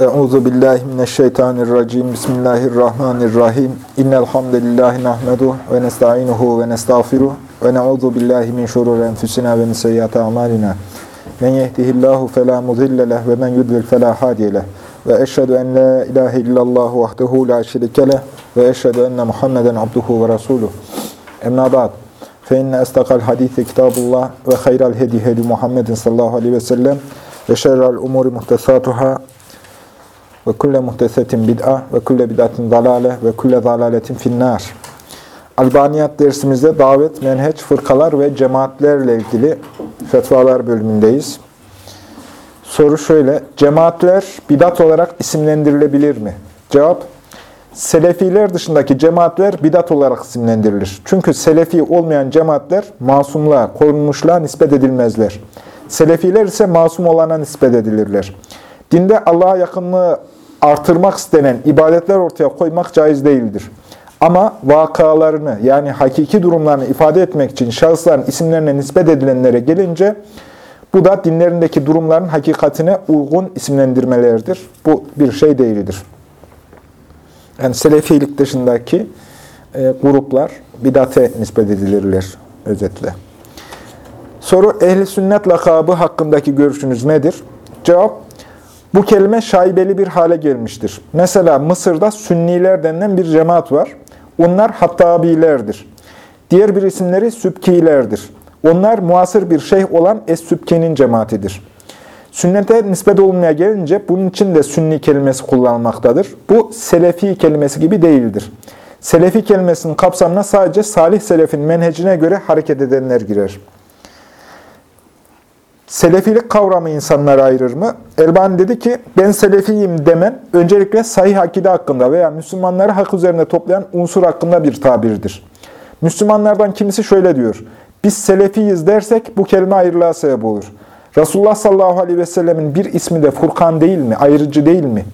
Euzu billahi mineşşeytanirracim. Bismillahirrahmanirrahim. İnnel hamdelellahi nahmedu ve nestainuhu ve nestağfiruh ve na'udzu billahi min şururi enfusina ve min seyyiati amalina. Men yehdihillahu fela mudille leh ve men yudlil fela hadiye leh. Ve eşhedü en la ilahe illallah vahdehu la şerike leh ve eşhedü enne Muhammeden abduhu ve resuluh. Emma ba'd. Fe inne estakal hadisi kitabullah ve hayral hedi hedi Muhammedin sallallahu aleyhi ve sellem ve şerrel umuri muhtesatuhâ ve kulle muhtesetin bid'a ve kulle bid'atin dalale ve kulle dalaletin finnâr. Albaniyat dersimizde davet, menheç, fırkalar ve cemaatlerle ilgili fetvalar bölümündeyiz. Soru şöyle, cemaatler bidat olarak isimlendirilebilir mi? Cevap, Selefiler dışındaki cemaatler bidat olarak isimlendirilir. Çünkü Selefi olmayan cemaatler masumluğa, korunmuşluğa nispet edilmezler. Selefiler ise masum olana nispet edilirler. Dinde Allah'a yakınlığı artırmak istenen ibadetler ortaya koymak caiz değildir. Ama vakalarını yani hakiki durumlarını ifade etmek için şahısların isimlerine nispet edilenlere gelince bu da dinlerindeki durumların hakikatine uygun isimlendirmelerdir. Bu bir şey değildir. Yani Selefilik dışındaki e, gruplar bidate nispet edilirler özetle. Soru ehli sünnet lakabı hakkındaki görüşünüz nedir? Cevap bu kelime şaibeli bir hale gelmiştir. Mesela Mısır'da Sünniler denilen bir cemaat var. Onlar Hattabilerdir. Diğer bir isimleri Sübkilerdir. Onlar muasır bir şeyh olan Es-Sübki'nin cemaatidir. Sünnete nispet olmaya gelince bunun için de sünni kelimesi kullanılmaktadır. Bu selefi kelimesi gibi değildir. Selefi kelimesinin kapsamına sadece salih selefin menhecine göre hareket edenler girer. Selefilik kavramı insanları ayırır mı? Elbani dedi ki, ben selefiyim demen öncelikle sahih akide hakkında veya Müslümanları hak üzerine toplayan unsur hakkında bir tabirdir. Müslümanlardan kimisi şöyle diyor, biz selefiyiz dersek bu kelime ayrılığa sebep olur. Resulullah sallallahu aleyhi ve sellemin bir ismi de Furkan değil mi, ayrıcı değil mi?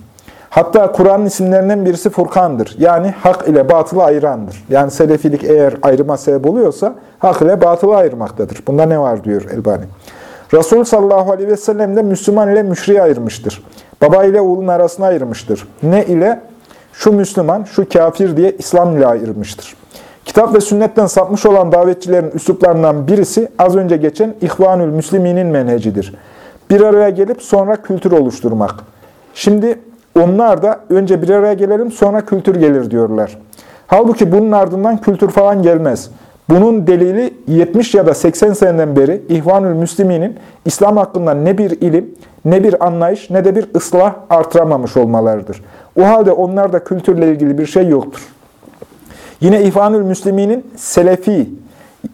Hatta Kur'an'ın isimlerinden birisi Furkan'dır. Yani hak ile batılı ayırandır. Yani selefilik eğer ayrıma sebep oluyorsa hak ile batılı ayırmaktadır. Bunda ne var diyor Elbani. Resul sallallahu aleyhi ve sellem de Müslüman ile müşriye ayırmıştır. Baba ile oğlun arasına ayırmıştır. Ne ile? Şu Müslüman, şu kafir diye İslam ile ayırmıştır. Kitap ve sünnetten sapmış olan davetçilerin üsluplarından birisi az önce geçen İhvanül Müsliminin menhecidir. Bir araya gelip sonra kültür oluşturmak. Şimdi onlar da önce bir araya gelelim sonra kültür gelir diyorlar. Halbuki bunun ardından kültür falan gelmez. Bunun delili 70 ya da 80 seneden beri İhvanül Müslümin'in İslam hakkında ne bir ilim, ne bir anlayış, ne de bir ıslah artıramamış olmalarıdır. O halde onlarda kültürle ilgili bir şey yoktur. Yine İhvanül Müslümin'in Selefi,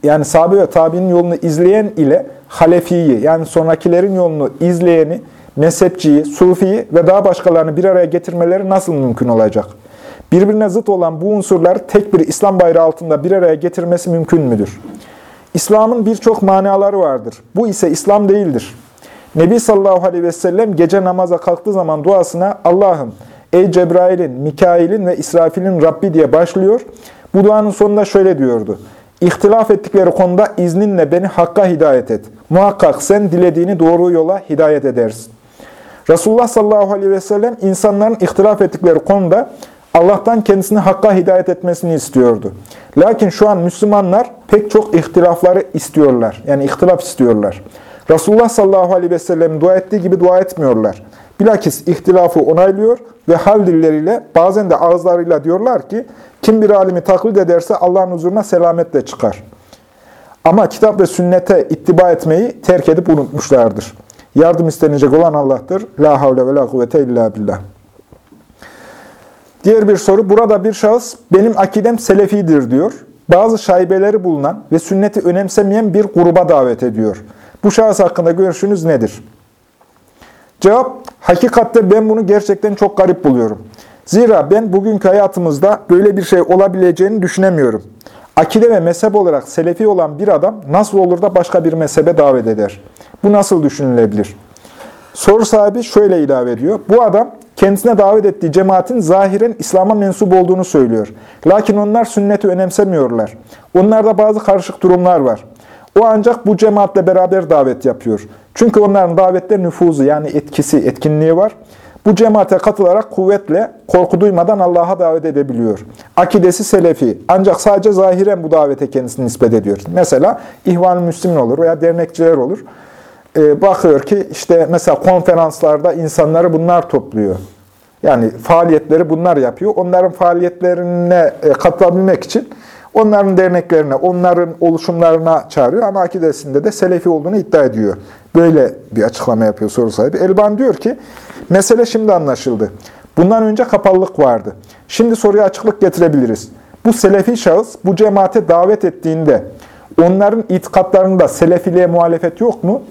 yani sahabe ve tabi'nin yolunu izleyen ile Halefi'yi, yani sonrakilerin yolunu izleyeni, mezhepçiyi, Sufi'yi ve daha başkalarını bir araya getirmeleri nasıl mümkün olacak? Birbirine zıt olan bu unsurlar tek bir İslam bayrağı altında bir araya getirmesi mümkün müdür? İslam'ın birçok manaları vardır. Bu ise İslam değildir. Nebi sallallahu aleyhi ve sellem gece namaza kalktığı zaman duasına Allah'ım ey Cebrail'in, Mikail'in ve İsrafil'in Rabbi diye başlıyor. Bu duanın sonunda şöyle diyordu. İhtilaf ettikleri konuda izninle beni hakka hidayet et. Muhakkak sen dilediğini doğru yola hidayet edersin. Resulullah sallallahu aleyhi ve sellem insanların ihtilaf ettikleri konuda Allah'tan kendisini hakka hidayet etmesini istiyordu. Lakin şu an Müslümanlar pek çok ihtilafları istiyorlar. Yani ihtilaf istiyorlar. Resulullah sallallahu aleyhi ve sellem dua ettiği gibi dua etmiyorlar. Bilakis ihtilafı onaylıyor ve hal dilleriyle bazen de ağızlarıyla diyorlar ki kim bir alimi taklit ederse Allah'ın huzuruna selametle çıkar. Ama kitap ve sünnete ittiba etmeyi terk edip unutmuşlardır. Yardım istenecek olan Allah'tır. La havle ve la kuvvete illa billah. Diğer bir soru. Burada bir şahıs benim akidem selefidir diyor. Bazı şaibeleri bulunan ve sünneti önemsemeyen bir gruba davet ediyor. Bu şahıs hakkında görüşünüz nedir? Cevap, hakikatte ben bunu gerçekten çok garip buluyorum. Zira ben bugünkü hayatımızda böyle bir şey olabileceğini düşünemiyorum. Akide ve mezhep olarak selefi olan bir adam nasıl olur da başka bir mezhebe davet eder? Bu nasıl düşünülebilir? Soru sahibi şöyle ilave ediyor. Bu adam kendisine davet ettiği cemaatin zahiren İslam'a mensup olduğunu söylüyor. Lakin onlar sünneti önemsemiyorlar. Onlarda bazı karışık durumlar var. O ancak bu cemaatle beraber davet yapıyor. Çünkü onların davette nüfuzu yani etkisi, etkinliği var. Bu cemaate katılarak kuvvetle, korku duymadan Allah'a davet edebiliyor. Akidesi selefi. Ancak sadece zahiren bu davete kendisini nispet ediyor. Mesela İhvan-ı Müslümin olur veya dernekçiler olur. Ee, bakıyor ki işte mesela konferanslarda insanları bunlar topluyor. Yani faaliyetleri bunlar yapıyor. Onların faaliyetlerine e, katılabilmek için onların derneklerine, onların oluşumlarına çağırıyor. Ama akidesinde de selefi olduğunu iddia ediyor. Böyle bir açıklama yapıyor soru sahibi. Elban diyor ki, mesele şimdi anlaşıldı. Bundan önce kapalılık vardı. Şimdi soruya açıklık getirebiliriz. Bu selefi şahıs bu cemaate davet ettiğinde onların itikatlarında selefiliğe muhalefet yok mu?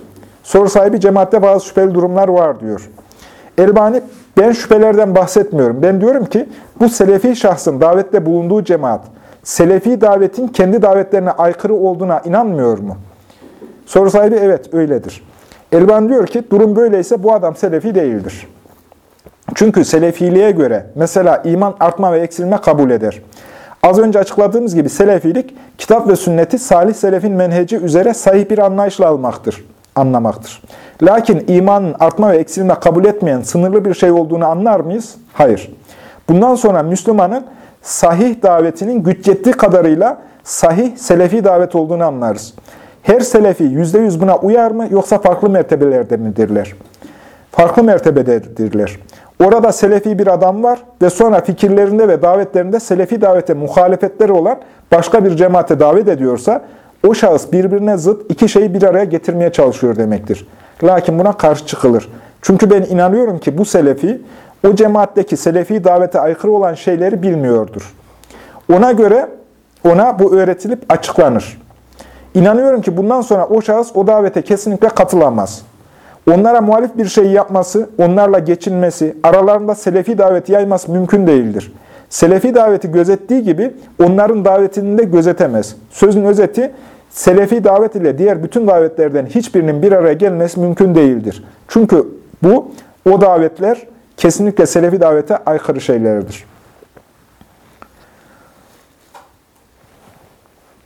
Soru sahibi cemaatte bazı şüpheli durumlar var diyor. Elbani ben şüphelerden bahsetmiyorum. Ben diyorum ki bu selefi şahsın davette bulunduğu cemaat selefi davetin kendi davetlerine aykırı olduğuna inanmıyor mu? Soru sahibi evet öyledir. Elban diyor ki durum böyleyse bu adam selefi değildir. Çünkü selefiliğe göre mesela iman artma ve eksilme kabul eder. Az önce açıkladığımız gibi selefilik kitap ve sünneti salih selefin menheci üzere sahih bir anlayışla almaktır, anlamaktır. Lakin imanın artma ve eksilme kabul etmeyen sınırlı bir şey olduğunu anlar mıyız? Hayır. Bundan sonra Müslümanın sahih davetinin güç yettiği kadarıyla sahih selefi davet olduğunu anlarız. Her selefi yüzde yüz buna uyar mı yoksa farklı mertebelerde midirler? Farklı mertebededirler. Orada selefi bir adam var ve sonra fikirlerinde ve davetlerinde selefi davete muhalefetleri olan başka bir cemaate davet ediyorsa o şahıs birbirine zıt iki şeyi bir araya getirmeye çalışıyor demektir. Lakin buna karşı çıkılır. Çünkü ben inanıyorum ki bu selefi o cemaatteki selefi davete aykırı olan şeyleri bilmiyordur. Ona göre ona bu öğretilip açıklanır. İnanıyorum ki bundan sonra o şahıs o davete kesinlikle katılamaz. Onlara muhalif bir şey yapması, onlarla geçinmesi, aralarında selefi daveti yayması mümkün değildir. Selefi daveti gözettiği gibi onların davetini de gözetemez. Sözün özeti, selefi davet ile diğer bütün davetlerden hiçbirinin bir araya gelmesi mümkün değildir. Çünkü bu, o davetler kesinlikle selefi davete aykırı şeylerdir.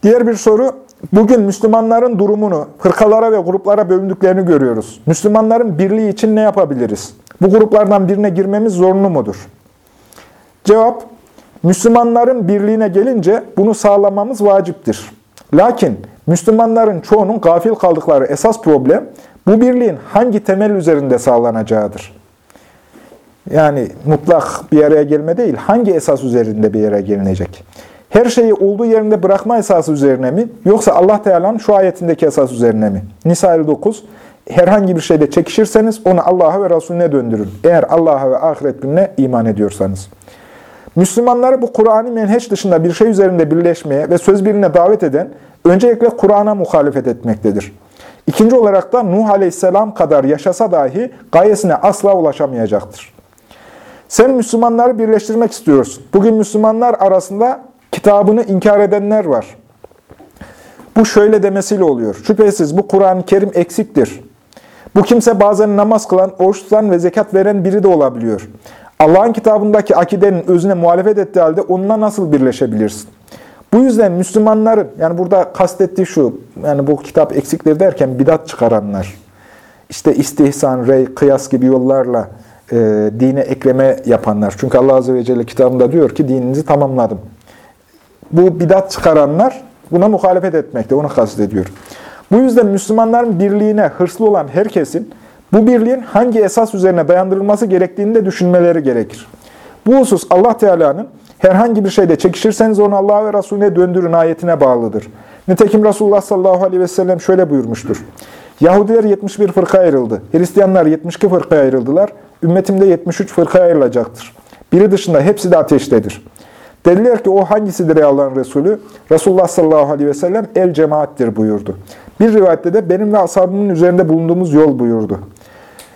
Diğer bir soru, bugün Müslümanların durumunu, hırkalara ve gruplara bölündüklerini görüyoruz. Müslümanların birliği için ne yapabiliriz? Bu gruplardan birine girmemiz zorunlu mudur? Cevap, Müslümanların birliğine gelince bunu sağlamamız vaciptir. Lakin Müslümanların çoğunun gafil kaldıkları esas problem, bu birliğin hangi temel üzerinde sağlanacağıdır. Yani mutlak bir araya gelme değil, hangi esas üzerinde bir yere gelinecek? Her şeyi olduğu yerinde bırakma esası üzerine mi? Yoksa Allah Teala'nın şu ayetindeki esas üzerine mi? Nisa 59. Herhangi bir şeyde çekişirseniz onu Allah'a ve Resulüne döndürün. Eğer Allah'a ve ahiret gününe iman ediyorsanız. Müslümanları bu Kur'an'ı menheç dışında bir şey üzerinde birleşmeye ve söz birine davet eden, öncelikle Kur'an'a muhalefet etmektedir. İkinci olarak da Nuh Aleyhisselam kadar yaşasa dahi gayesine asla ulaşamayacaktır. Sen Müslümanları birleştirmek istiyorsun. Bugün Müslümanlar arasında kitabını inkar edenler var. Bu şöyle demesiyle oluyor. Şüphesiz bu Kur'an-ı Kerim eksiktir. Bu kimse bazen namaz kılan, oruç tutan ve zekat veren biri de olabiliyor. Allah'ın kitabındaki akidenin özüne muhalefet ettiği halde onunla nasıl birleşebilirsin? Bu yüzden Müslümanların, yani burada kastettiği şu, yani bu kitap eksiktir derken bidat çıkaranlar, işte istihsan, rey, kıyas gibi yollarla e, dine ekleme yapanlar. Çünkü Allah Azze ve Celle kitabında diyor ki dininizi tamamladım. Bu bidat çıkaranlar buna muhalefet etmekte, onu kastediyor. Bu yüzden Müslümanların birliğine hırslı olan herkesin bu birliğin hangi esas üzerine dayandırılması gerektiğini de düşünmeleri gerekir. Bu husus Allah Teala'nın herhangi bir şeyde çekişirseniz onu Allah'a ve Resulüne döndürün ayetine bağlıdır. Nitekim Resulullah sallallahu aleyhi ve sellem şöyle buyurmuştur. Yahudiler 71 fırka ayrıldı. Hristiyanlar 72 fırkaya ayrıldılar. Ümmetimde 73 fırkaya ayrılacaktır. Biri dışında hepsi de ateştedir. Dediler ki o hangisidir ey Allah'ın Resulü? Resulullah sallallahu aleyhi ve sellem el cemaattir buyurdu. Bir rivayette de benim ve ashabımın üzerinde bulunduğumuz yol buyurdu.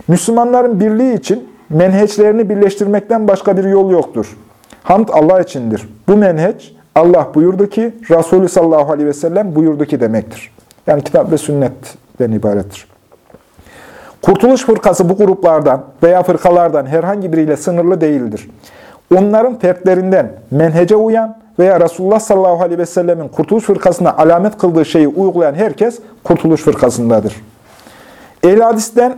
Müslümanların birliği için menheçlerini birleştirmekten başka bir yol yoktur. Hamd Allah içindir. Bu menheç Allah buyurdu ki, Resulü sallallahu aleyhi ve sellem buyurdu ki demektir. Yani kitap ve sünnetten ibarettir. Kurtuluş fırkası bu gruplardan veya fırkalardan herhangi biriyle sınırlı değildir. Onların fertlerinden menhece uyan veya Resulullah sallallahu aleyhi ve sellemin kurtuluş fırkasına alamet kıldığı şeyi uygulayan herkes kurtuluş fırkasındadır. Ehl hadisten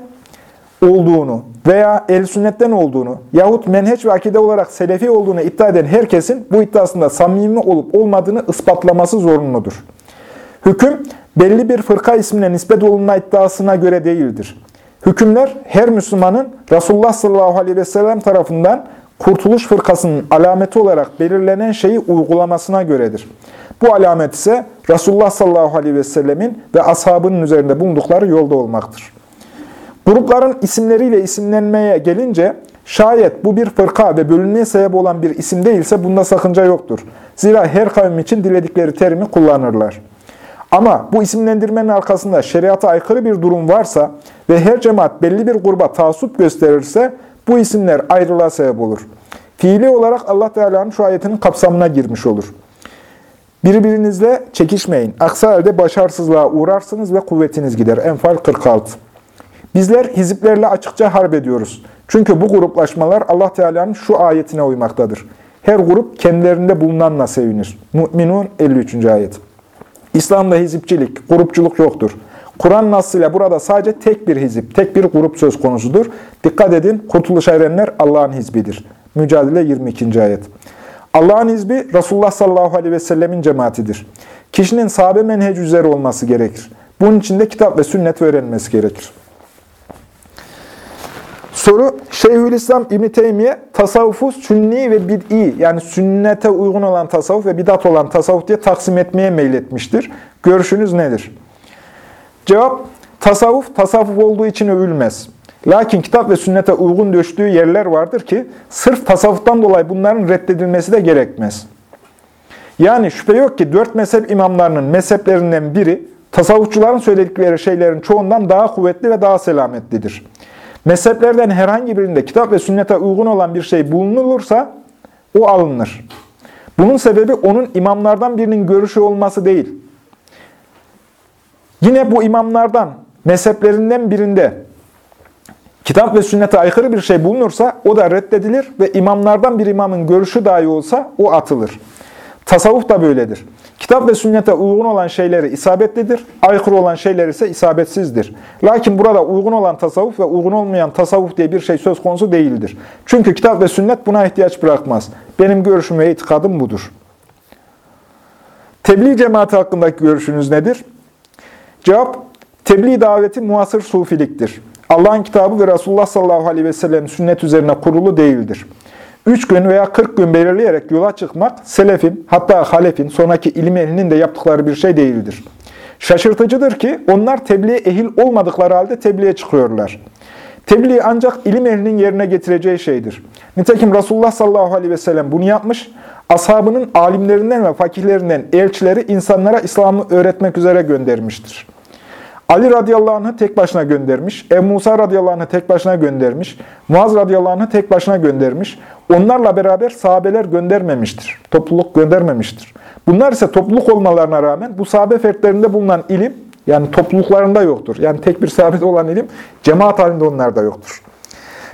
olduğunu, veya el sünnetten olduğunu yahut menheç ve akide olarak selefi olduğunu iddia eden herkesin bu iddiasında samimi olup olmadığını ispatlaması zorunludur. Hüküm, belli bir fırka ismine nispet olunma iddiasına göre değildir. Hükümler her Müslümanın Resulullah sallallahu aleyhi ve sellem tarafından kurtuluş fırkasının alameti olarak belirlenen şeyi uygulamasına göredir. Bu alamet ise Resulullah sallallahu aleyhi ve sellemin ve ashabının üzerinde bulundukları yolda olmaktır. Grupların isimleriyle isimlenmeye gelince şayet bu bir fırka ve bölünmeye sebep olan bir isim değilse bunda sakınca yoktur. Zira her kavim için diledikleri terimi kullanırlar. Ama bu isimlendirmenin arkasında şeriata aykırı bir durum varsa ve her cemaat belli bir gruba taassup gösterirse bu isimler ayrılığa sebep olur. Fiili olarak Allah Teala'nın şu ayetinin kapsamına girmiş olur. Birbirinizle çekişmeyin. Aksi halde başarısızlığa uğrarsınız ve kuvvetiniz gider. Enfal 46 Bizler hiziplerle açıkça harp ediyoruz. Çünkü bu gruplaşmalar Allah Teala'nın şu ayetine uymaktadır. Her grup kendilerinde bulunanla sevinir. Mü'minun 53. ayet. İslam'da hizipçilik, grupçuluk yoktur. Kur'an nasıyla burada sadece tek bir hizip, tek bir grup söz konusudur. Dikkat edin, kurtuluşa erenler Allah'ın hizbidir. Mücadele 22. ayet. Allah'ın hizbi Resulullah sallallahu aleyhi ve sellemin cemaatidir. Kişinin sahabe menhec üzere olması gerekir. Bunun için de kitap ve sünnet öğrenmesi gerekir. Soru, Şeyhülislam İbn Teymiye tasavvufu sünni ve bid'i yani sünnete uygun olan tasavvuf ve bidat olan tasavvuf diye taksim etmeye meyletmiştir. Görüşünüz nedir? Cevap, tasavvuf tasavvuf olduğu için övülmez. Lakin kitap ve sünnete uygun düştüğü yerler vardır ki sırf tasavvuftan dolayı bunların reddedilmesi de gerekmez. Yani şüphe yok ki dört mezhep imamlarının mezheplerinden biri tasavvufçuların söyledikleri şeylerin çoğundan daha kuvvetli ve daha selametlidir. Mezheplerden herhangi birinde kitap ve sünnete uygun olan bir şey bulunulursa o alınır. Bunun sebebi onun imamlardan birinin görüşü olması değil. Yine bu imamlardan, mezheplerinden birinde kitap ve sünnete aykırı bir şey bulunursa o da reddedilir ve imamlardan bir imamın görüşü dahi olsa o atılır. Tasavvuf da böyledir. Kitap ve sünnete uygun olan şeyleri isabetlidir, aykırı olan şeyler ise isabetsizdir. Lakin burada uygun olan tasavvuf ve uygun olmayan tasavvuf diye bir şey söz konusu değildir. Çünkü kitap ve sünnet buna ihtiyaç bırakmaz. Benim görüşüm ve itikadım budur. Tebliğ cemaati hakkındaki görüşünüz nedir? Cevap, tebliğ daveti muasır sufiliktir. Allah'ın kitabı ve Resulullah sallallahu aleyhi ve sellem sünnet üzerine kurulu değildir. Üç gün veya kırk gün belirleyerek yola çıkmak, selefin, hatta halefin, sonraki ilim ehlinin de yaptıkları bir şey değildir. Şaşırtıcıdır ki onlar tebliğe ehil olmadıkları halde tebliğe çıkıyorlar. Tebliğ ancak ilim ehlinin yerine getireceği şeydir. Nitekim Resulullah sallallahu aleyhi ve sellem bunu yapmış, ashabının alimlerinden ve fakihlerinden elçileri insanlara İslam'ı öğretmek üzere göndermiştir. Ali radıyallahu anh'ı tek başına göndermiş. Ebu Musa radıyallahu anh'ı tek başına göndermiş. Muaz radıyallahu anh'ı tek başına göndermiş. Onlarla beraber sahabeler göndermemiştir. Topluluk göndermemiştir. Bunlar ise topluluk olmalarına rağmen bu sahabe fertlerinde bulunan ilim, yani topluluklarında yoktur. Yani tek bir sahabede olan ilim, cemaat halinde onlarda yoktur.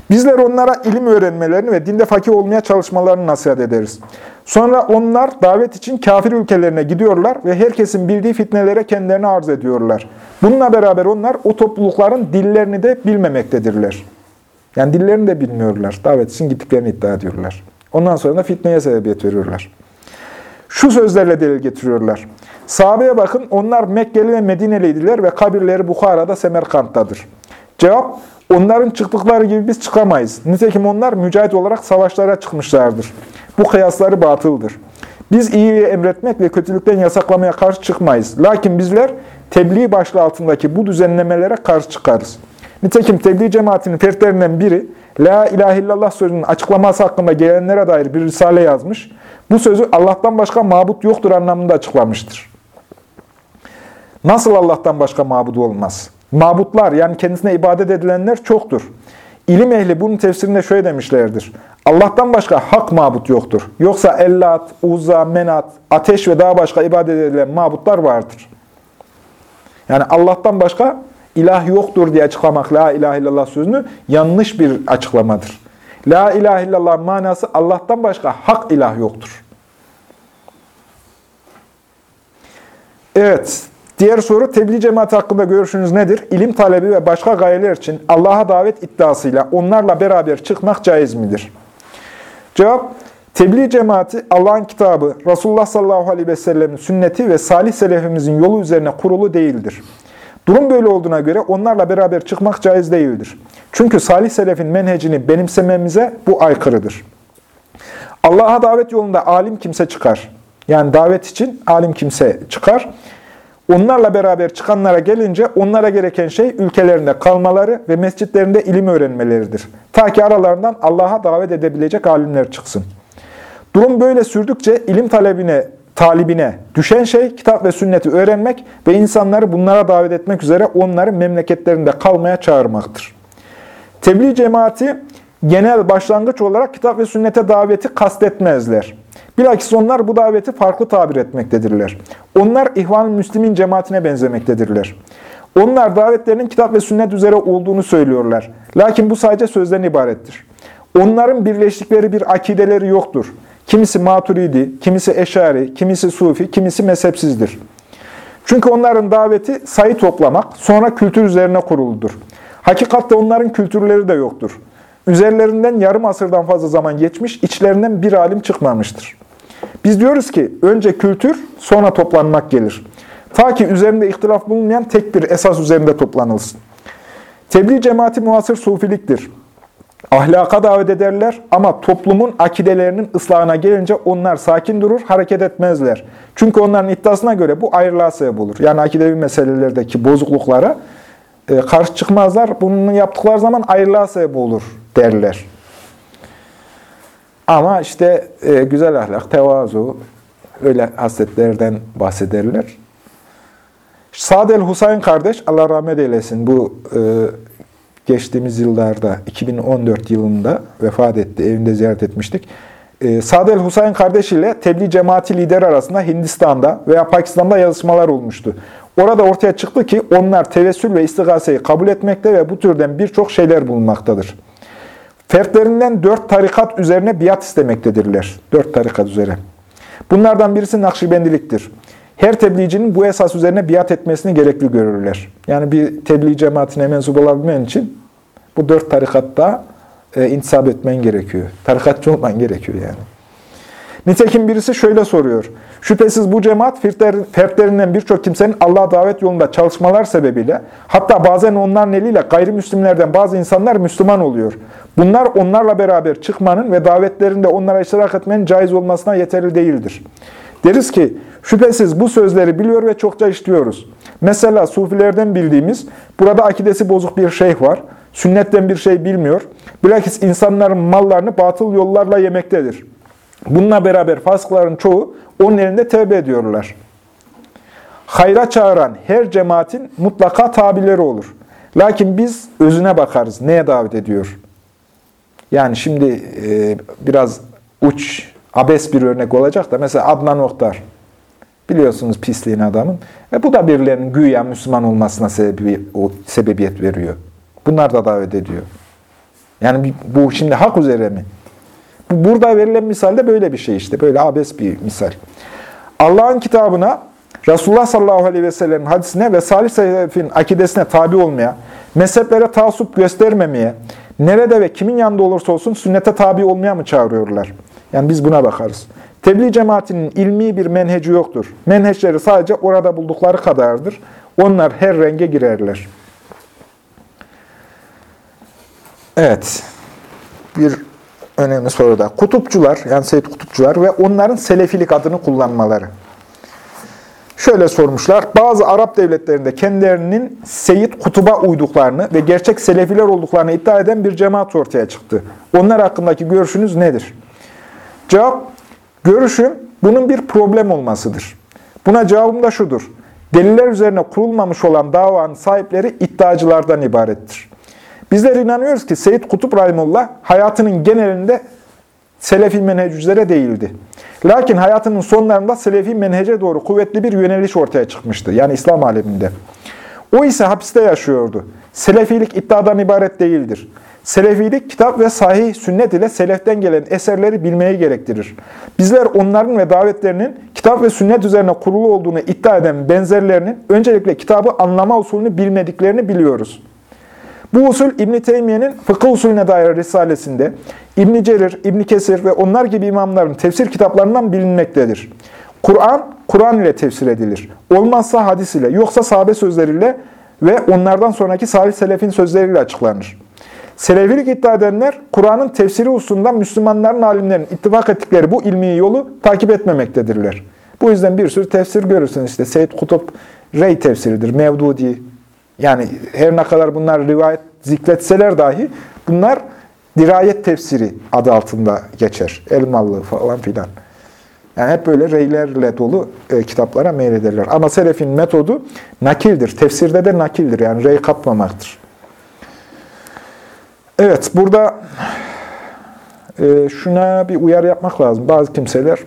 Bizler onlara ilim öğrenmelerini ve dinde fakir olmaya çalışmalarını nasihat ederiz. Sonra onlar davet için kafir ülkelerine gidiyorlar ve herkesin bildiği fitnelere kendilerini arz ediyorlar. Bununla beraber onlar o toplulukların dillerini de bilmemektedirler. Yani dillerini de bilmiyorlar. Davet için gittiklerini iddia ediyorlar. Ondan sonra da fitneye sebebiyet veriyorlar. Şu sözlerle delil getiriyorlar. Sahabeye bakın onlar Mekkeli ve Medineliydiler ve kabirleri Bukhara'da Semerkant'tadır. Cevap, onların çıktıkları gibi biz çıkamayız. Nitekim onlar mücahit olarak savaşlara çıkmışlardır. Bu kıyasları batıldır. Biz iyiyi emretmek ve kötülükten yasaklamaya karşı çıkmayız. Lakin bizler tebliğ başlığı altındaki bu düzenlemelere karşı çıkarız. Nitekim tebliğ cemaatinin fertlerinden biri, La ilahe illallah sözünün açıklaması hakkında gelenlere dair bir risale yazmış. Bu sözü Allah'tan başka mabut yoktur anlamında açıklamıştır. Nasıl Allah'tan başka mabut olmaz? Mabutlar yani kendisine ibadet edilenler çoktur. İlim ehli bunun tefsirinde şöyle demişlerdir. Allah'tan başka hak mabut yoktur. Yoksa Ellat, Uzza, Menat, ateş ve daha başka ibadet edilen mabutlar vardır. Yani Allah'tan başka ilah yoktur diye açıklamak la ilahe illallah sözünü yanlış bir açıklamadır. La ilahe illallah manası Allah'tan başka hak ilah yoktur. Evet, Diğer soru, tebliğ cemaati hakkında görüşünüz nedir? İlim talebi ve başka gayeler için Allah'a davet iddiasıyla onlarla beraber çıkmak caiz midir? Cevap, tebliğ cemaati Allah'ın kitabı, Resulullah sallallahu aleyhi ve sellemin sünneti ve salih selefimizin yolu üzerine kurulu değildir. Durum böyle olduğuna göre onlarla beraber çıkmak caiz değildir. Çünkü salih selefin menhecini benimsememize bu aykırıdır. Allah'a davet yolunda alim kimse çıkar. Yani davet için alim kimse çıkar. Onlarla beraber çıkanlara gelince onlara gereken şey ülkelerinde kalmaları ve mescitlerinde ilim öğrenmeleridir. Ta ki aralarından Allah'a davet edebilecek alimler çıksın. Durum böyle sürdükçe ilim talebine, talibine düşen şey kitap ve sünneti öğrenmek ve insanları bunlara davet etmek üzere onları memleketlerinde kalmaya çağırmaktır. Tebliğ cemaati genel başlangıç olarak kitap ve sünnete daveti kastetmezler. Bilakis onlar bu daveti farklı tabir etmektedirler. Onlar İhvan-ı Müslim'in cemaatine benzemektedirler. Onlar davetlerinin kitap ve sünnet üzere olduğunu söylüyorlar. Lakin bu sadece sözden ibarettir. Onların birleştikleri bir akideleri yoktur. Kimisi maturidi, kimisi eşari, kimisi sufi, kimisi mezhepsizdir. Çünkü onların daveti sayı toplamak, sonra kültür üzerine kuruludur. Hakikatte onların kültürleri de yoktur. Üzerlerinden yarım asırdan fazla zaman geçmiş, içlerinden bir alim çıkmamıştır. Biz diyoruz ki önce kültür, sonra toplanmak gelir. Ta ki üzerinde ihtilaf bulunmayan tek bir esas üzerinde toplanılsın. Tebliğ cemaati muasır sufiliktir. Ahlaka davet ederler ama toplumun akidelerinin ıslahına gelince onlar sakin durur, hareket etmezler. Çünkü onların iddiasına göre bu ayrılığa sebep olur. Yani akidevi meselelerdeki bozukluklara e, karşı çıkmazlar. Bunu yaptıkları zaman ayrılığa sebep olur derler. Ama işte e, güzel ahlak, tevazu, öyle hasletlerden bahsederler. Sadel Husayn kardeş, Allah rahmet eylesin, bu e, geçtiğimiz yıllarda, 2014 yılında vefat etti, evinde ziyaret etmiştik. E, Sadel Husayn kardeş ile tebliğ cemaati lider arasında Hindistan'da veya Pakistan'da yazışmalar olmuştu. Orada ortaya çıktı ki onlar tevessül ve istigaseyi kabul etmekte ve bu türden birçok şeyler bulunmaktadır. Fertlerinden dört tarikat üzerine biat istemektedirler. Dört tarikat üzere. Bunlardan birisi Nakşibendiliktir. Her tebliğcinin bu esas üzerine biat etmesini gerekli görürler. Yani bir tebliğ cemaatine mensup olabilmen için bu dört tarikatta e, intisap etmen gerekiyor. Tarikatçı olman gerekiyor yani. Nitekim birisi şöyle soruyor. Şüphesiz bu cemaat fertlerinden birçok kimsenin Allah'a davet yolunda çalışmalar sebebiyle hatta bazen onların eliyle gayrimüslimlerden bazı insanlar Müslüman oluyor. Bunlar onlarla beraber çıkmanın ve davetlerinde onlara iştirak etmenin caiz olmasına yeterli değildir. Deriz ki şüphesiz bu sözleri biliyor ve çokça işliyoruz. Mesela sufilerden bildiğimiz burada akidesi bozuk bir şeyh var. Sünnetten bir şey bilmiyor. Bilakis insanların mallarını batıl yollarla yemektedir. Bununla beraber fasıkların çoğu onun elinde tevbe ediyorlar. Hayra çağıran her cemaatin mutlaka tabileri olur. Lakin biz özüne bakarız. Neye davet ediyor? Yani şimdi e, biraz uç, abes bir örnek olacak da mesela Adnan Oktar. Biliyorsunuz pisliğin adamın. E, bu da birilerinin güya Müslüman olmasına sebebi, o, sebebiyet veriyor. Bunlar da davet ediyor. Yani bu şimdi hak üzere mi? Burada verilen misal de böyle bir şey işte. Böyle abes bir misal. Allah'ın kitabına, Resulullah sallallahu aleyhi ve sellem'in hadisine ve salih selefin akidesine tabi olmaya, mezheplere taassup göstermemeye, nerede ve kimin yanında olursa olsun sünnete tabi olmaya mı çağırıyorlar? Yani biz buna bakarız. Tebliğ cemaatinin ilmi bir menheci yoktur. Menheçleri sadece orada buldukları kadardır. Onlar her renge girerler. Evet. Bir önemli soru da. Kutupçular, yani Seyyid Kutupçular ve onların Selefilik adını kullanmaları. Şöyle sormuşlar, bazı Arap devletlerinde kendilerinin Seyyid Kutub'a uyduklarını ve gerçek Selefiler olduklarını iddia eden bir cemaat ortaya çıktı. Onlar hakkındaki görüşünüz nedir? Cevap, görüşüm bunun bir problem olmasıdır. Buna cevabım da şudur. Deliller üzerine kurulmamış olan davanın sahipleri iddiacılardan ibarettir. Bizler inanıyoruz ki Seyyid Kutup Rahimullah hayatının genelinde Selefi menhec üzere değildi. Lakin hayatının sonlarında Selefi menhece doğru kuvvetli bir yöneliş ortaya çıkmıştı. Yani İslam aleminde. O ise hapiste yaşıyordu. Selefilik iddiadan ibaret değildir. Selefilik, kitap ve sahih sünnet ile seleften gelen eserleri bilmeyi gerektirir. Bizler onların ve davetlerinin kitap ve sünnet üzerine kurulu olduğunu iddia eden benzerlerinin öncelikle kitabı anlama usulünü bilmediklerini biliyoruz. Bu usul İbn Teymiye'nin fıkıh usulüne dair risalesinde İbn Cerir, İbn Kesir ve onlar gibi imamların tefsir kitaplarından bilinmektedir. Kur'an, Kur'an ile tefsir edilir. Olmazsa hadis ile, yoksa sahabe sözleriyle ve onlardan sonraki salih selefin sözleriyle açıklanır. Selefilik iddia edenler, Kur'an'ın tefsiri hususunda Müslümanların alimlerin ittifak ettikleri bu ilmi yolu takip etmemektedirler. Bu yüzden bir sürü tefsir görürsünüz. İşte Seyyid Kutup Rey tefsiridir, Mevdudi. Yani her ne kadar bunlar rivayet zikretseler dahi bunlar dirayet tefsiri adı altında geçer. Elmalı falan filan. Yani hep böyle reylerle dolu e, kitaplara meylederler. Ama selefin metodu nakildir. Tefsirde de nakildir. Yani rey katmamaktır. Evet, burada e, şuna bir uyar yapmak lazım. Bazı kimseler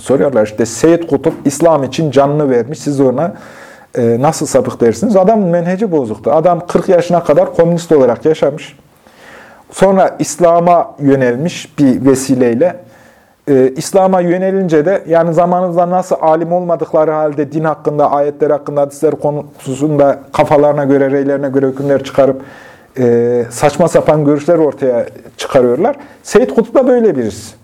soruyorlar işte Seyyid Kutup İslam için canını vermiş. Siz ona e, nasıl sapık dersiniz? Adamın menheci bozuktu. Adam 40 yaşına kadar komünist olarak yaşamış. Sonra İslam'a yönelmiş bir vesileyle. E, İslam'a yönelince de yani zamanınızda nasıl alim olmadıkları halde din hakkında, ayetler hakkında, hadisler konusunda kafalarına göre, reylerine göre hükümler çıkarıp e, saçma sapan görüşler ortaya çıkarıyorlar. Seyyid Kutub da böyle birisi.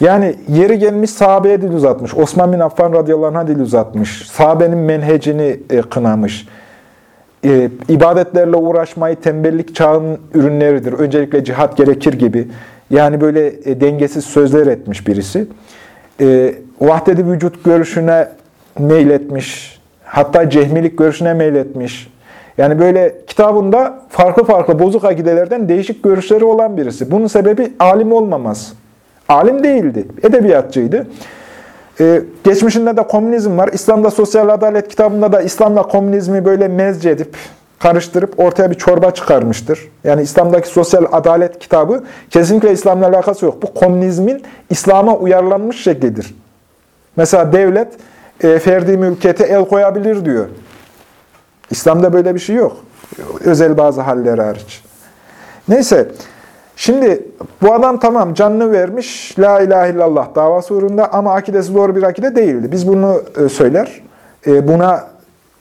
Yani yeri gelmiş sahabeye dil uzatmış. Osman bin Affan radıyallahu dil uzatmış. Sahabenin menhecini e, kınamış. E, ibadetlerle uğraşmayı tembellik çağının ürünleridir. Öncelikle cihat gerekir gibi. Yani böyle e, dengesiz sözler etmiş birisi. E, vahdedi vücut görüşüne meyletmiş. Hatta cehmilik görüşüne meyletmiş. Yani böyle kitabında farklı farklı bozuk akidelerden değişik görüşleri olan birisi. Bunun sebebi alim olmaması. Alim değildi, edebiyatçıydı. Ee, geçmişinde de komünizm var. İslam'da Sosyal Adalet kitabında da İslam'la komünizmi böyle mezce edip, karıştırıp ortaya bir çorba çıkarmıştır. Yani İslam'daki Sosyal Adalet kitabı kesinlikle İslam'la alakası yok. Bu komünizmin İslam'a uyarlanmış şeklidir. Mesela devlet e, ferdi mülkiyete el koyabilir diyor. İslam'da böyle bir şey yok. Özel bazı haller hariç. Neyse, şimdi bu adam tamam canını vermiş, la ilahe illallah davası uğrunda ama akidesi doğru bir akide değildi. Biz bunu e, söyler, e, buna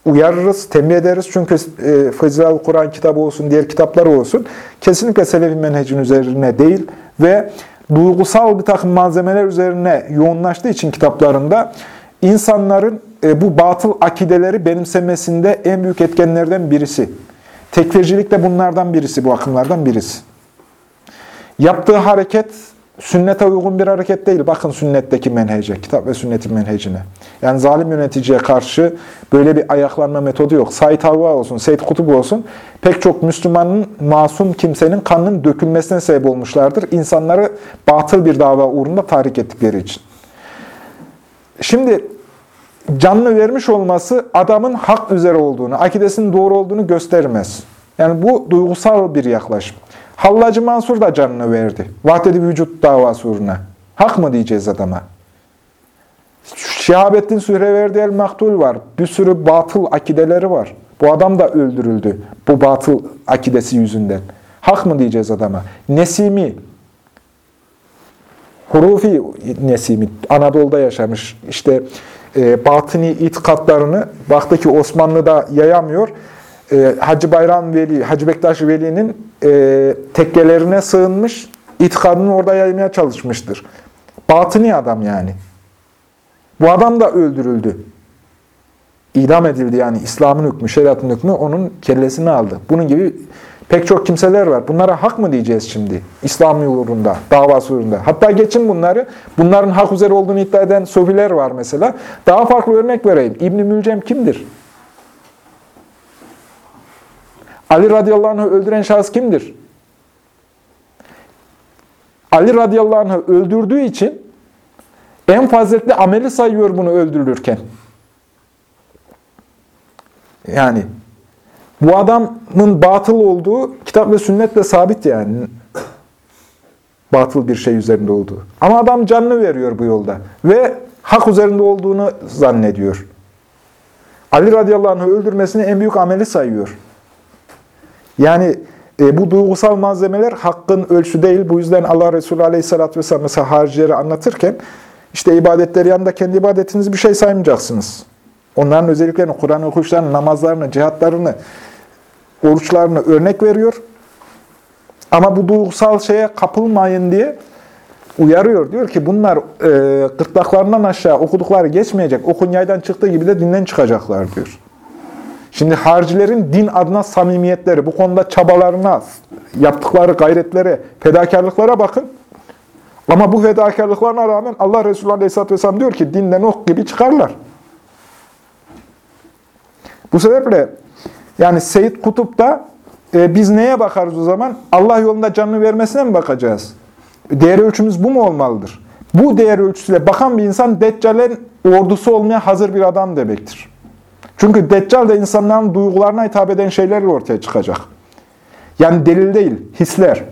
uyarırız, tembih ederiz. Çünkü e, Kur'an kitabı olsun, diğer kitapları olsun, kesinlikle Selefi menhecin üzerine değil ve duygusal bir takım malzemeler üzerine yoğunlaştığı için kitaplarında insanların e, bu batıl akideleri benimsemesinde en büyük etkenlerden birisi. Tekfircilik de bunlardan birisi, bu akımlardan birisi. Yaptığı hareket sünnete uygun bir hareket değil. Bakın sünnetteki menhece, kitap ve sünnetin menhecine. Yani zalim yöneticiye karşı böyle bir ayaklanma metodu yok. Said Havva olsun, Seyyid Kutup olsun pek çok Müslümanın, masum kimsenin kanının dökülmesine sebep olmuşlardır. İnsanları batıl bir dava uğrunda tahrik ettikleri için. Şimdi canını vermiş olması adamın hak üzere olduğunu, akidesinin doğru olduğunu göstermez. Yani bu duygusal bir yaklaşım. Hallacı Mansur da canını verdi. Vahdedi vücut davası uğruna. Hak mı diyeceğiz adama? Şehabettin Sühreverdi el Maktul var. Bir sürü batıl akideleri var. Bu adam da öldürüldü. Bu batıl akidesi yüzünden. Hak mı diyeceğiz adama? Nesimi, Hurufi Nesimi, Anadolu'da yaşamış. İşte e, batini itikatlarını baktı ki Osmanlı'da yayamıyor. E, Hacı Bayram Veli, Hacı Bektaş Veli'nin e, tekkelerine sığınmış, itikadını orada yaymaya çalışmıştır. Batini adam yani. Bu adam da öldürüldü. İdam edildi yani İslam'ın hükmü, şeriatın hükmü onun kellesini aldı. Bunun gibi Pek çok kimseler var. Bunlara hak mı diyeceğiz şimdi? İslam yolunda, davası uğrunda. Hatta geçin bunları. Bunların hak üzere olduğunu iddia eden sofiler var mesela. Daha farklı örnek vereyim. İbn-i Mülcem kimdir? Ali radıyallahu anh'ı öldüren şahıs kimdir? Ali radıyallahu anh'ı öldürdüğü için en faziletli ameli sayıyor bunu öldürülürken. Yani bu adamın batıl olduğu kitap ve sünnetle sabit yani. Batıl bir şey üzerinde olduğu. Ama adam canını veriyor bu yolda. Ve hak üzerinde olduğunu zannediyor. Ali radıyallahu anh'ı öldürmesini en büyük ameli sayıyor. Yani E, bu duygusal malzemeler hakkın ölçü değil. Bu yüzden Allah Resulü Aleyhisselatü Vesselam mesela haricileri anlatırken işte ibadetleri yanında kendi ibadetinizi bir şey saymayacaksınız. Onların özelliklerini, Kur'an okuyuşlarını, namazlarını, cihatlarını, oruçlarını örnek veriyor. Ama bu duygusal şeye kapılmayın diye uyarıyor. Diyor ki bunlar e, gırtlaklarından aşağı okudukları geçmeyecek. Okun yaydan çıktığı gibi de dinden çıkacaklar diyor. Şimdi harcilerin din adına samimiyetleri, bu konuda çabalarına, yaptıkları gayretlere, fedakarlıklara bakın. Ama bu fedakarlıklarına rağmen Allah Resulü Aleyhisselatü Vesselam diyor ki dinden ok gibi çıkarlar. Bu sebeple yani Seyyid Kutup da e, biz neye bakarız o zaman? Allah yolunda canını vermesine mi bakacağız? Değer ölçümüz bu mu olmalıdır? Bu değer ölçüsüyle bakan bir insan Deccal'in ordusu olmaya hazır bir adam demektir. Çünkü Deccal de insanların duygularına hitap eden şeylerle ortaya çıkacak. Yani delil değil, hisler.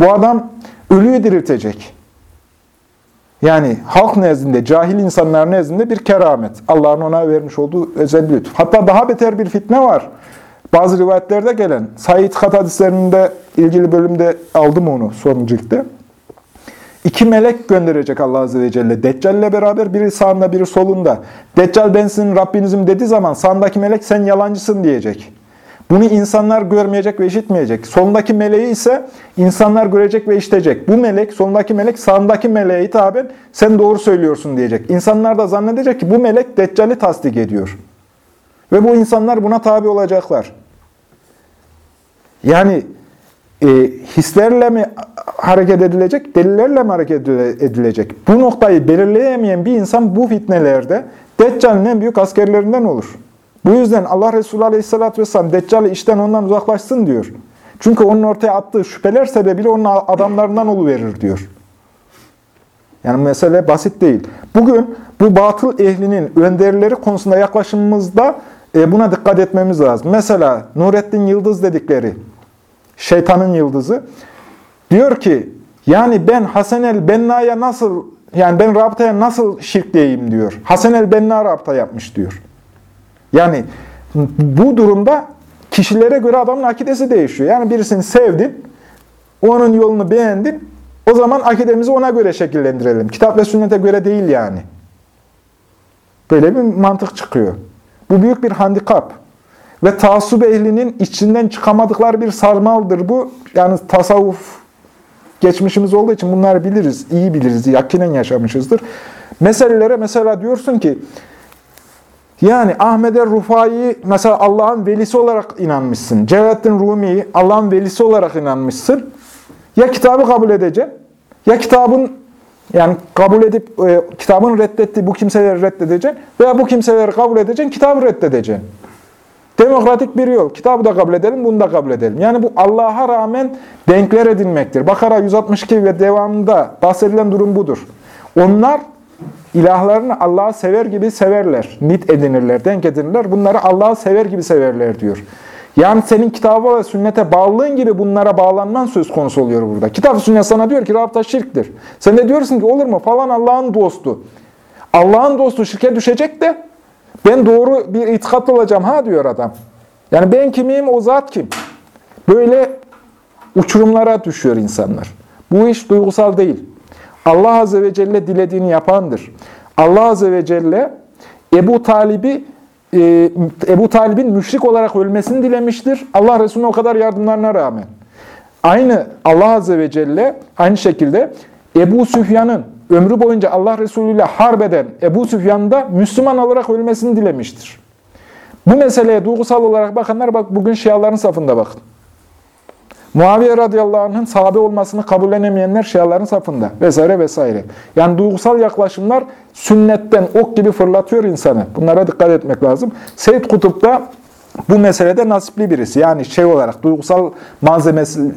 Bu adam ölüyü diriltecek. Yani halk nezdinde, cahil insanlar nezdinde bir keramet. Allah'ın ona vermiş olduğu özel lütuf. Hatta daha beter bir fitne var. Bazı rivayetlerde gelen, Said Kat hadislerinde ilgili bölümde aldım onu son ciltte. İki melek gönderecek Allah Azze ve Celle. Deccal ile beraber biri sağında biri solunda. Deccal ben sizin Rabbinizim dediği zaman sağındaki melek sen yalancısın diyecek. Bunu insanlar görmeyecek ve işitmeyecek. Sondaki meleği ise insanlar görecek ve işitecek. Bu melek, sondaki melek sağındaki meleğe hitaben sen doğru söylüyorsun diyecek. İnsanlar da zannedecek ki bu melek Deccal'i tasdik ediyor. Ve bu insanlar buna tabi olacaklar. Yani e, hislerle mi hareket edilecek, delillerle mi hareket edilecek? Bu noktayı belirleyemeyen bir insan bu fitnelerde Deccal'in en büyük askerlerinden olur. Bu yüzden Allah Resulü Aleyhisselatü Vesselam Deccal'i işten ondan uzaklaşsın diyor. Çünkü onun ortaya attığı şüpheler sebebiyle onun adamlarından verir diyor. Yani mesele basit değil. Bugün bu batıl ehlinin önderleri konusunda yaklaşımımızda e, buna dikkat etmemiz lazım. Mesela Nurettin Yıldız dedikleri, şeytanın yıldızı, diyor ki, yani ben Hasan el-Benna'ya nasıl, yani ben rabıtaya nasıl şirkleyeyim diyor. Hasan el-Benna rabıta yapmış diyor. Yani bu durumda kişilere göre adamın akidesi değişiyor. Yani birisini sevdin, onun yolunu beğendin, o zaman akidemizi ona göre şekillendirelim. Kitap ve sünnete göre değil yani. Böyle bir mantık çıkıyor. Bu büyük bir handikap. Ve taasub ehlinin içinden çıkamadıkları bir sarmaldır bu. Yani tasavvuf geçmişimiz olduğu için bunları biliriz, iyi biliriz, yakinen yaşamışızdır. Meselelere mesela diyorsun ki, yani Ahmet el-Rufai mesela Allah'ın velisi olarak inanmışsın. Cevlettin Rumi'yi Allah'ın velisi olarak inanmışsın. Ya kitabı kabul edeceksin, ya kitabın yani kabul edip e, kitabın reddettiği bu kimseleri reddedeceksin veya bu kimseleri kabul edeceksin, kitabı reddedeceksin. Demokratik bir yol. Kitabı da kabul edelim, bunu da kabul edelim. Yani bu Allah'a rağmen denkler edinmektir. Bakara 162 ve devamında bahsedilen durum budur. Onlar ilahlarını Allah'ı sever gibi severler. Nit edinirler, denk edinirler. Bunları Allah'ı sever gibi severler diyor. Yani senin kitaba ve sünnete bağlılığın gibi bunlara bağlanman söz konusu oluyor burada. Kitap sünnet sana diyor ki rabıta şirktir. Sen de diyorsun ki olur mu falan Allah'ın dostu. Allah'ın dostu şirke düşecek de ben doğru bir itikat olacağım ha diyor adam. Yani ben kimiyim o zat kim? Böyle uçurumlara düşüyor insanlar. Bu iş duygusal değil. Allah Azze ve Celle dilediğini yapandır. Allah Azze ve Celle Ebu Talib'i e, Ebu Talib'in müşrik olarak ölmesini dilemiştir. Allah Resulü'nün o kadar yardımlarına rağmen. Aynı Allah Azze ve Celle aynı şekilde Ebu Süfyan'ın ömrü boyunca Allah Resulü ile harbeden Ebu Süfyan'ın da Müslüman olarak ölmesini dilemiştir. Bu meseleye duygusal olarak bakanlar bak bugün Şiaların safında bakın. Muaviye radıyallahu anh'ın sahabe olmasını kabullenemeyenler Şiaların safında vesaire vesaire. Yani duygusal yaklaşımlar sünnetten ok gibi fırlatıyor insanı. Bunlara dikkat etmek lazım. Seyyid Kutup da bu meselede nasipli birisi. Yani şey olarak duygusal malzemesi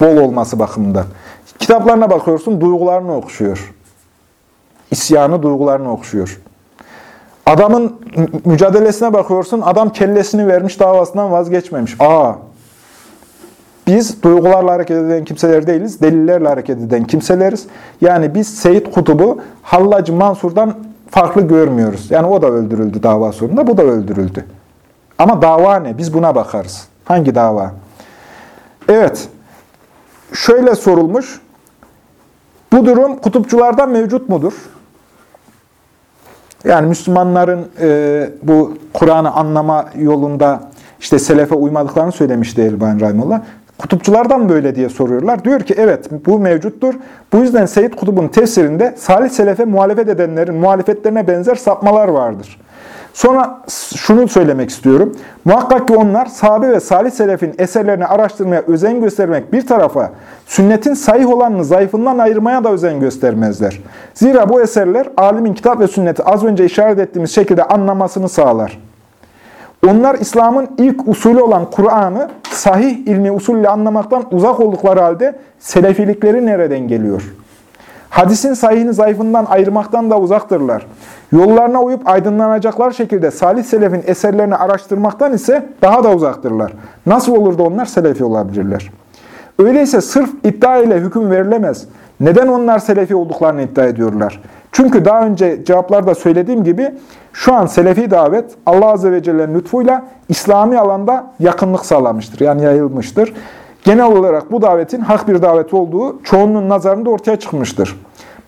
bol olması bakımından. Kitaplarına bakıyorsun, duygularını okşuyor. İsyanı, duygularını okşuyor. Adamın mücadelesine bakıyorsun, adam kellesini vermiş, davasından vazgeçmemiş. Aa, biz duygularla hareket eden kimseler değiliz, delillerle hareket eden kimseleriz. Yani biz Seyit Kutub'u Hallacı Mansur'dan farklı görmüyoruz. Yani o da öldürüldü dava sonunda, bu da öldürüldü. Ama dava ne? Biz buna bakarız. Hangi dava? Evet, şöyle sorulmuş. Bu durum kutupçulardan mevcut mudur? Yani Müslümanların e, bu Kur'an'ı anlama yolunda işte selefe uymadıklarını söylemişti Elbani Rahimullah. Kutupçulardan böyle diye soruyorlar. Diyor ki evet bu mevcuttur. Bu yüzden Seyyid Kutub'un tefsirinde salih selefe muhalefet edenlerin muhalefetlerine benzer sapmalar vardır. Sonra şunu söylemek istiyorum. Muhakkak ki onlar sahabe ve salih selefin eserlerini araştırmaya özen göstermek bir tarafa, sünnetin sahih olanını zayıfından ayırmaya da özen göstermezler. Zira bu eserler alimin kitap ve sünneti az önce işaret ettiğimiz şekilde anlamasını sağlar. Onlar İslam'ın ilk usulü olan Kur'an'ı sahih ilmi usulle anlamaktan uzak oldukları halde selefilikleri nereden geliyor? Hadisin sahihini zayıfından ayırmaktan da uzaktırlar. Yollarına uyup aydınlanacaklar şekilde salih selefin eserlerini araştırmaktan ise daha da uzaktırlar. Nasıl olur da onlar selefi olabilirler? Öyleyse sırf iddia ile hüküm verilemez. Neden onlar selefi olduklarını iddia ediyorlar? Çünkü daha önce cevaplarda söylediğim gibi şu an selefi davet Allah Azze ve Celle'nin lütfuyla İslami alanda yakınlık sağlamıştır. Yani yayılmıştır. Genel olarak bu davetin hak bir davet olduğu çoğunun nazarında ortaya çıkmıştır.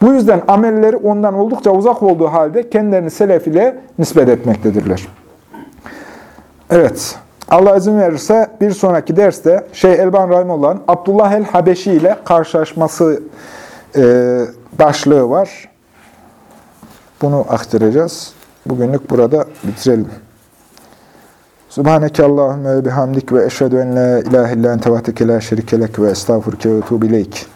Bu yüzden amelleri ondan oldukça uzak olduğu halde kendilerini selef ile nispet etmektedirler. Evet, Allah izin verirse bir sonraki derste Şeyh Elban Rahimullah'ın Abdullah el-Habeşi ile karşılaşması e, başlığı var. Bunu aktaracağız. Bugünlük burada bitirelim. Subhaneke Allahümme ve bihamdik ve eşhedü en la ilahe illa ente la şerikelek ve estağfurke ve tuğbileyk.